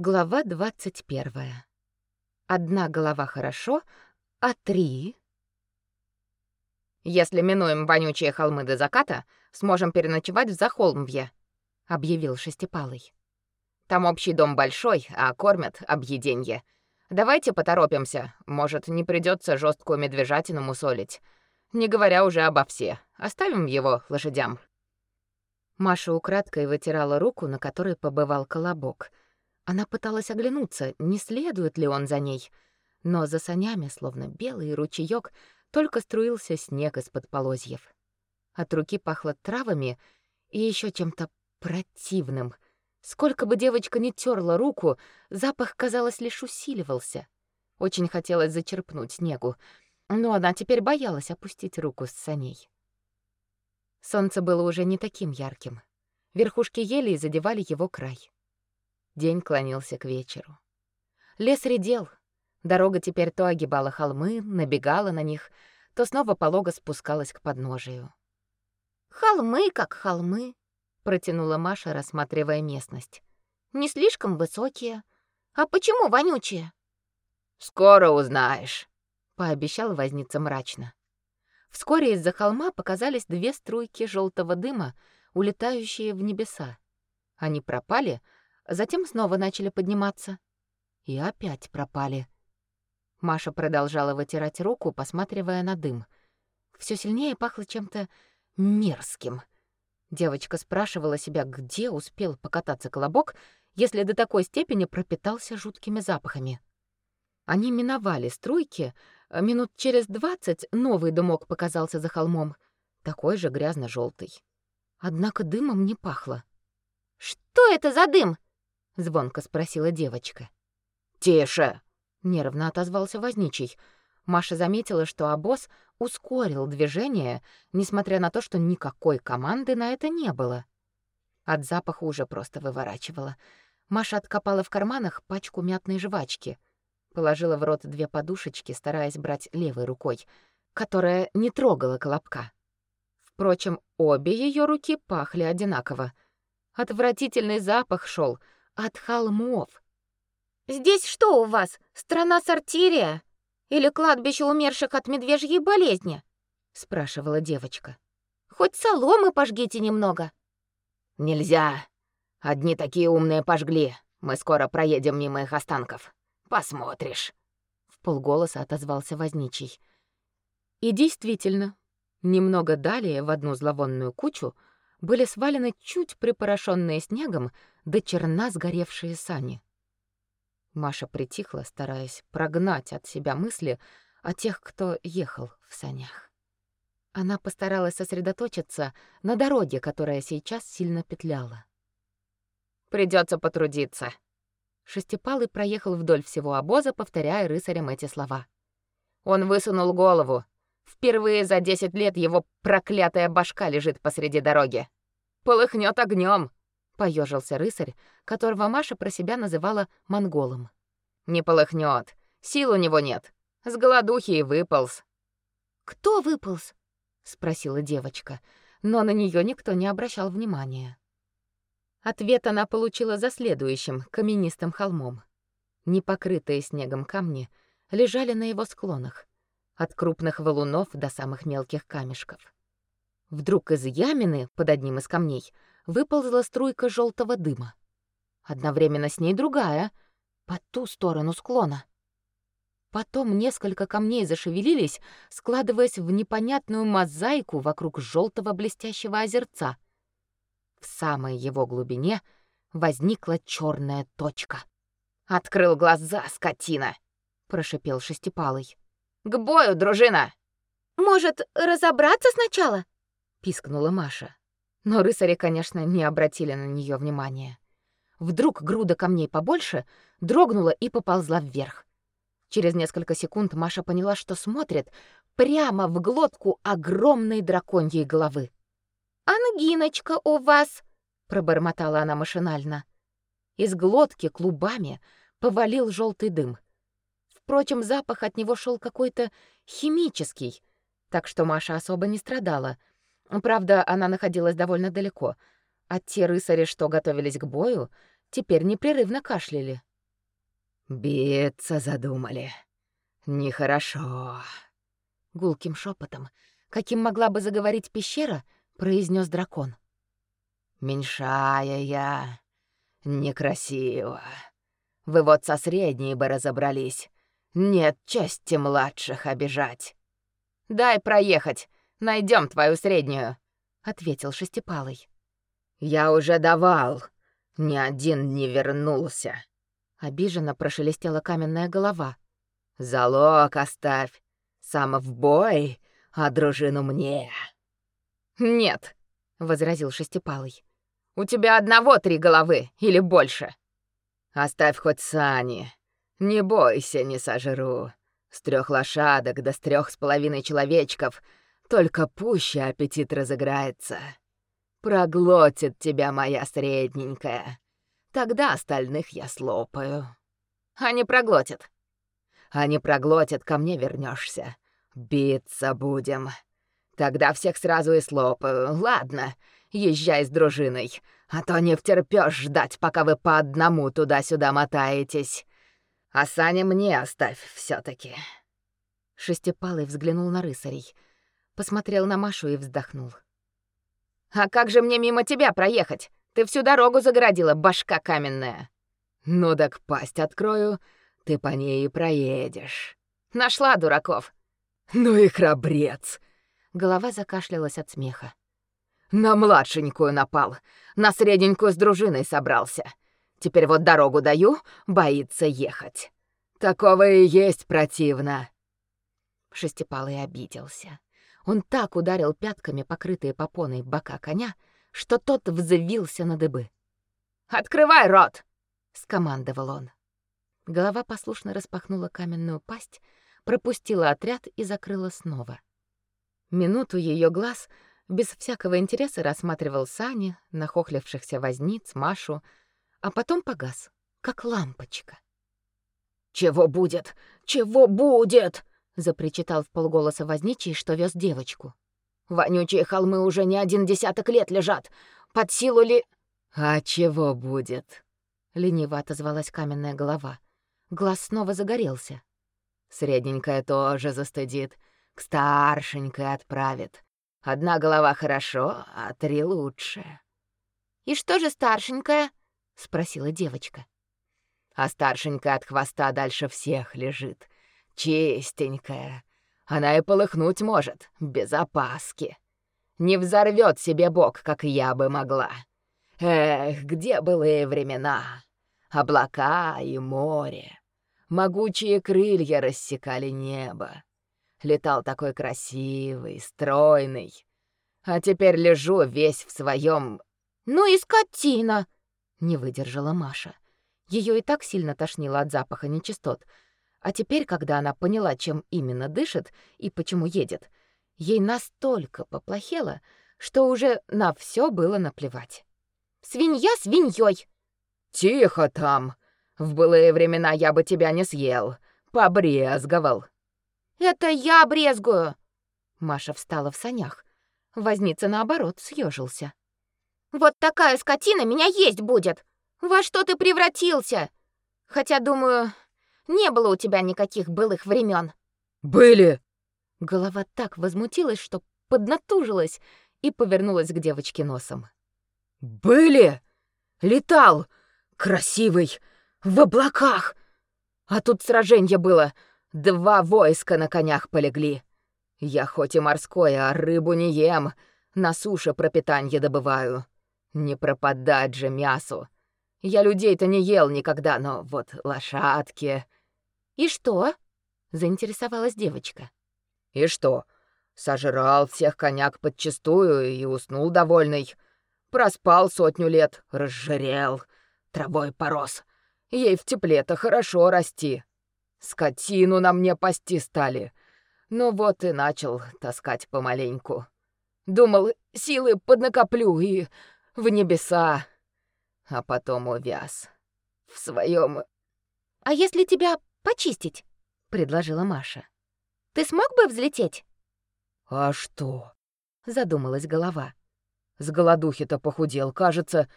Глава 21. Одна голова хорошо, а три... «Если минуем вонючие холмы до заката, сможем переночевать в Захолмве», — объявил Шестипалый. «Там общий дом большой, а кормят объеденье. Давайте поторопимся, может, не придется жесткую медвежатину мусолить. Не говоря уже обо все. Оставим его лошадям». Маша украдкой вытирала руку, на которой побывал колобок — она пыталась оглянуться, не следует ли он за ней, но за санями, словно белый ручеёк, только струился снег из-под полозьев. От руки пахло травами и еще чем-то противным. Сколько бы девочка ни терла руку, запах, казалось, лишь усиливался. Очень хотелось зачерпнуть снегу, но она теперь боялась опустить руку с саней. Солнце было уже не таким ярким. Верхушки елей задевали его край. День клонился к вечеру. Лес редел. Дорога теперь то огибала холмы, набегала на них, то снова полого спускалась к подножию. «Холмы как холмы», — протянула Маша, рассматривая местность. «Не слишком высокие. А почему вонючие?» «Скоро узнаешь», — пообещал возница мрачно. Вскоре из-за холма показались две струйки желтого дыма, улетающие в небеса. Они пропали, — затем снова начали подниматься. И опять пропали. Маша продолжала вытирать руку, посматривая на дым. Все сильнее пахло чем-то мерзким. Девочка спрашивала себя, где успел покататься колобок, если до такой степени пропитался жуткими запахами. Они миновали струйки, а минут через двадцать новый дымок показался за холмом, такой же грязно желтый Однако дымом не пахло. «Что это за дым?» Звонко спросила девочка. "Тише", нервно отозвался возничий. Маша заметила, что обоз ускорил движение, несмотря на то, что никакой команды на это не было. От запаха уже просто выворачивала. Маша откопала в карманах пачку мятной жвачки, положила в рот две подушечки, стараясь брать левой рукой, которая не трогала колобка. Впрочем, обе ее руки пахли одинаково. Отвратительный запах шел от холмов. Здесь что у вас? Страна-сортирия или кладбище умерших от медвежьей болезни? спрашивала девочка. Хоть соломы пожгите немного. Нельзя. Одни такие умные пожгли. Мы скоро проедем мимо их останков. Посмотришь. В полголоса отозвался возничий. И действительно, немного далее в одну зловонную кучу были свалены чуть припорошенные снегом до черна сгоревшие сани. Маша притихла, стараясь прогнать от себя мысли о тех, кто ехал в санях. Она постаралась сосредоточиться на дороге, которая сейчас сильно петляла. Придется потрудиться. Шестипалый проехал вдоль всего обоза, повторяя рысарям эти слова. Он высунул голову. Впервые за десять лет его проклятая башка лежит посреди дороги. Полыхнет огнем поежился рысарь, которого Маша про себя называла монголом. Не полыхнет, сил у него нет. С голодухи и выполз. Кто выполз? спросила девочка, но на нее никто не обращал внимания. Ответ она получила за следующим каменистым холмом. Непокрытые снегом камни лежали на его склонах, от крупных валунов до самых мелких камешков. Вдруг из ямины под одним из камней выползла струйка желтого дыма. Одновременно с ней другая, по ту сторону склона. Потом несколько камней зашевелились, складываясь в непонятную мозаику вокруг желтого блестящего озерца. В самой его глубине возникла черная точка. «Открыл глаза, скотина!» — прошипел Шестипалый. «К бою, дружина!» «Может, разобраться сначала?» — пискнула Маша. Но рысари, конечно, не обратили на нее внимания. Вдруг груда камней побольше дрогнула и поползла вверх. Через несколько секунд Маша поняла, что смотрит прямо в глотку огромной драконьей головы. «Ангиночка у вас!» — пробормотала она машинально. Из глотки клубами повалил желтый дым. Впрочем, запах от него шел какой-то химический, так что Маша особо не страдала — Правда, она находилась довольно далеко, а те рысари, что готовились к бою, теперь непрерывно кашляли, Биться задумали. Нехорошо. Гулким шепотом, каким могла бы заговорить пещера, произнес дракон. Меньшая я. Некрасиво. Вы вот со средней бы разобрались. Нет чести младших обижать. Дай проехать, найдем твою среднюю, ответил шестипалый. Я уже давал. Ни один не вернулся. Обиженно прошелестела каменная голова. Залог оставь. Сам в бой, а дружину мне. Нет, возразил шестипалый. У тебя одного три головы или больше. Оставь хоть сани. Не бойся, не сожру. С трех лошадок до с трех с половиной человечков только пуще аппетит разыграется. Проглотит тебя моя средненькая. Тогда остальных я слопаю. А не проглотит. А не проглотит, ко мне вернешься. Биться будем. Тогда всех сразу и слопаю. Ладно, езжай с дружиной, а то не втерпёшь ждать, пока вы по одному туда-сюда мотаетесь. А Саня мне оставь все таки Шестипалый взглянул на рысарей, посмотрел на Машу и вздохнул. «А как же мне мимо тебя проехать? Ты всю дорогу загородила, башка каменная!» «Ну так пасть открою, ты по ней и проедешь». «Нашла дураков!» «Ну и храбрец!» Голова закашлялась от смеха. «На младшенькую напал, на средненькую с дружиной собрался. Теперь вот дорогу даю, боится ехать. Такого и есть противно». Шестипалый обиделся. Он так ударил пятками покрытые попоной бока коня, что тот взвился на дыбы. «Открывай рот!» — скомандовал он. Голова послушно распахнула каменную пасть, пропустила отряд и закрыла снова. Минуту ее глаз без всякого интереса рассматривал сани, нахохлившихся возниц, Машу, а потом погас, как лампочка. «Чего будет? Чего будет?» запричитал в полголоса возничий, что вез девочку. Вонючие холмы уже не один десяток лет лежат. Под силу ли А чего будет? лениво отозвалась каменная голова. Глаз снова загорелся. Средненькая тоже застыдит, к старшенькой отправит. Одна голова хорошо, а три лучше. И что же старшенькая? Спросила девочка. А старшенькая от хвоста дальше всех лежит Чистенькая. Она и полыхнуть может, без опаски. Не взорвет себе бок, как я бы могла. Эх, где былые времена? Облака и море. Могучие крылья рассекали небо. Летал такой красивый, стройный. А теперь лежу весь в своем. Ну и скотина, не выдержала Маша. Ее и так сильно тошнило от запаха нечистот, а теперь, когда она поняла, чем именно дышит и почему едет, ей настолько поплохело, что уже на все было наплевать. «Свинья свиньей!» «Тихо там! В былые времена я бы тебя не съел, побрезговал!» «Это я брезгую!» Маша встала в санях. Возница, наоборот, съежился. «Вот такая скотина меня есть будет! Во что ты превратился? Хотя, думаю, не было у тебя никаких былых времен. Были. Голова так возмутилась, что поднатужилась и повернулась к девочке носом. Были. Летал красивый в облаках. А тут сражение было. Два войска на конях полегли. Я хоть и морское, а рыбу не ем, на суше пропитание добываю. Не пропадать же мясу. Я людей-то не ел никогда, но вот лошадки... «И что?» — заинтересовалась девочка. «И что? Сожрал всех коняк подчистую и уснул довольный. Проспал сотню лет, разжирел, травой порос. Ей в тепле-то хорошо расти. Скотину на мне пасти стали. Ну вот и начал таскать помаленьку. Думал, силы поднакоплю и в небеса. А потом увяз. В своем. «А если тебя почистить», — предложила Маша. «Ты смог бы взлететь?» «А что?» — задумалась голова. «С голодухи-то похудел, кажется.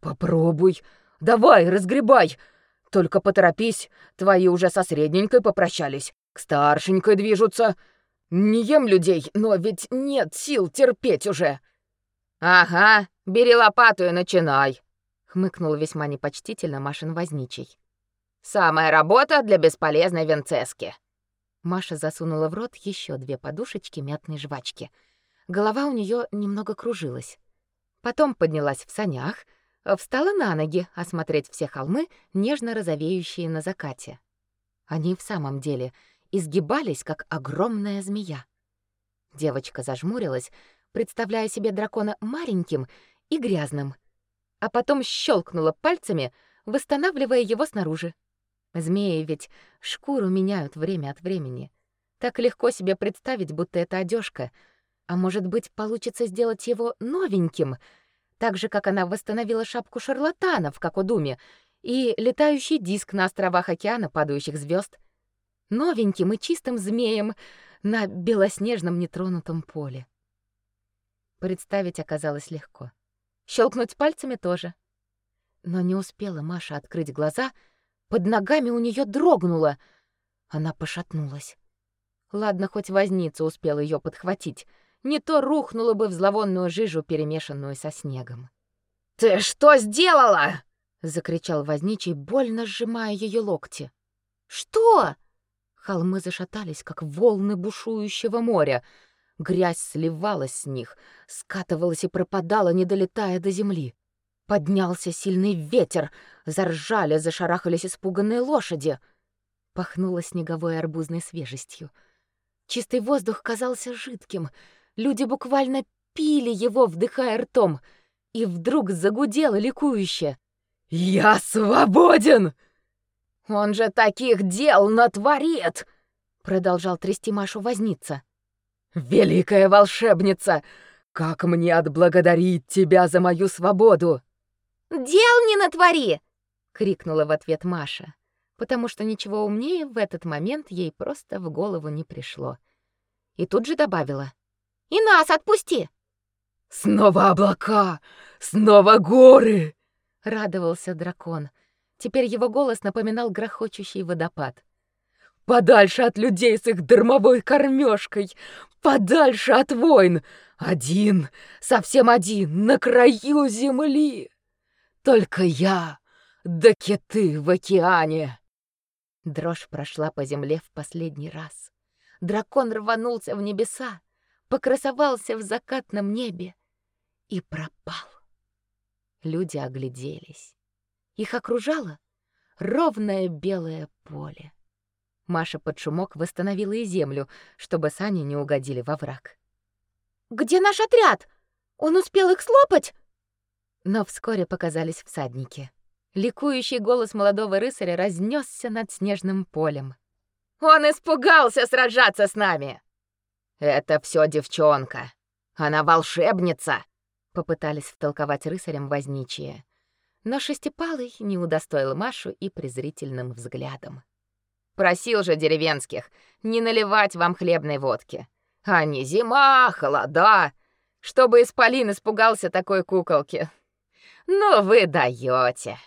Попробуй. Давай, разгребай. Только поторопись, твои уже со средненькой попрощались, к старшенькой движутся. Не ем людей, но ведь нет сил терпеть уже. Ага, бери лопату и начинай, хмыкнул весьма непочтительно Машин возничий. Самая работа для бесполезной венцески. Маша засунула в рот еще две подушечки мятной жвачки. Голова у нее немного кружилась. Потом поднялась в санях, встала на ноги осмотреть все холмы, нежно розовеющие на закате. Они в самом деле изгибались, как огромная змея. Девочка зажмурилась, представляя себе дракона маленьким и грязным, а потом щелкнула пальцами, восстанавливая его снаружи. Змеи ведь шкуру меняют время от времени. Так легко себе представить, будто это одежка. А может быть, получится сделать его новеньким, так же, как она восстановила шапку шарлатанов, как у Думе, и летающий диск на островах океана падающих звезд, новеньким и чистым змеем на белоснежном нетронутом поле. Представить оказалось легко. Щелкнуть пальцами тоже. Но не успела Маша открыть глаза — под ногами у нее дрогнуло. Она пошатнулась. Ладно, хоть возница успел ее подхватить. Не то рухнула бы в зловонную жижу, перемешанную со снегом. «Ты что сделала?» — закричал возничий, больно сжимая ее локти. «Что?» Холмы зашатались, как волны бушующего моря. Грязь сливалась с них, скатывалась и пропадала, не долетая до земли. Поднялся сильный ветер, заржали, зашарахались испуганные лошади. Пахнуло снеговой арбузной свежестью. Чистый воздух казался жидким. Люди буквально пили его, вдыхая ртом. И вдруг загудело ликующе. «Я свободен!» «Он же таких дел натворит!» Продолжал трясти Машу возница. «Великая волшебница! Как мне отблагодарить тебя за мою свободу?» Дел не натвори!» — крикнула в ответ Маша, потому что ничего умнее в этот момент ей просто в голову не пришло. И тут же добавила. «И нас отпусти!» «Снова облака! Снова горы!» — радовался дракон. Теперь его голос напоминал грохочущий водопад. «Подальше от людей с их дармовой кормежкой! Подальше от войн! Один, совсем один, на краю земли!» Только я, да киты в океане. Дрожь прошла по земле в последний раз. Дракон рванулся в небеса, покрасовался в закатном небе и пропал. Люди огляделись. Их окружало ровное белое поле. Маша под шумок восстановила и землю, чтобы сани не угодили во враг. «Где наш отряд? Он успел их слопать?» Но вскоре показались всадники. Ликующий голос молодого рыцаря разнесся над снежным полем. «Он испугался сражаться с нами!» «Это все девчонка. Она волшебница!» Попытались втолковать рыцарям возничие. Но Шестипалый не удостоил Машу и презрительным взглядом. «Просил же деревенских не наливать вам хлебной водки. А не зима, холода, чтобы исполин испугался такой куколки. «Ну вы даете!»